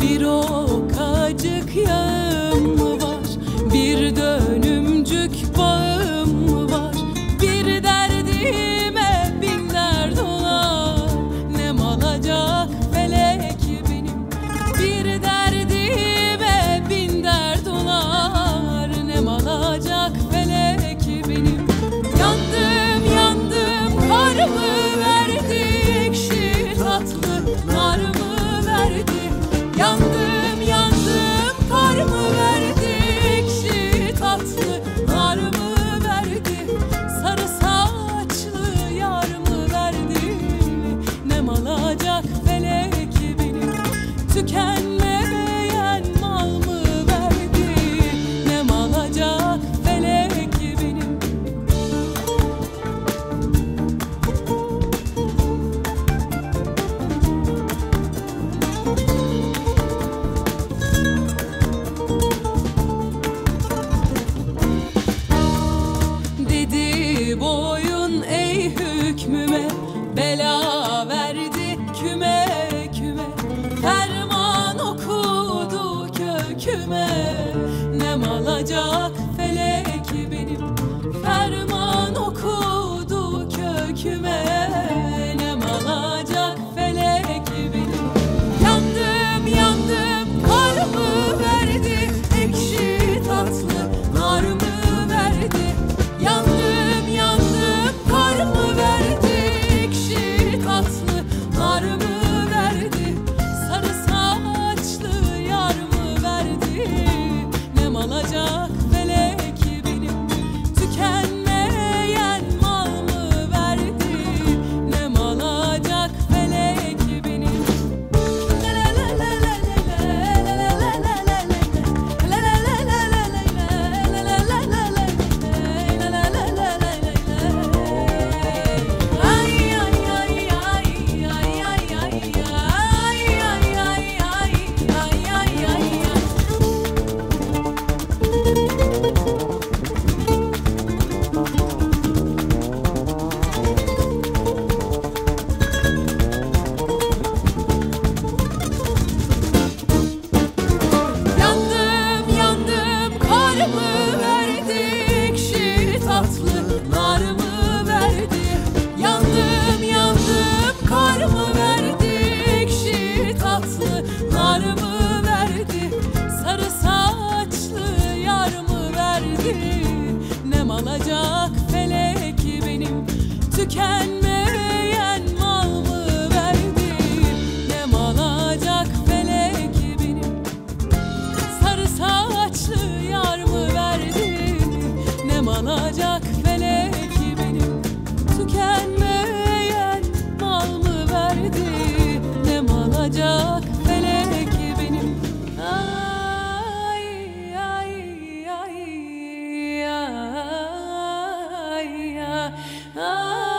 bir o kacık. to care. yüzüme Nem alacak felek benim? Ferman okudu köküme. tükenmeyen malımı verdim Ne mal felek benim Sarı saçlı yar mı Ne mal felek benim Tükenmeyen mal verdi Ne mal felek benim Ay ay ay ay ay, ay.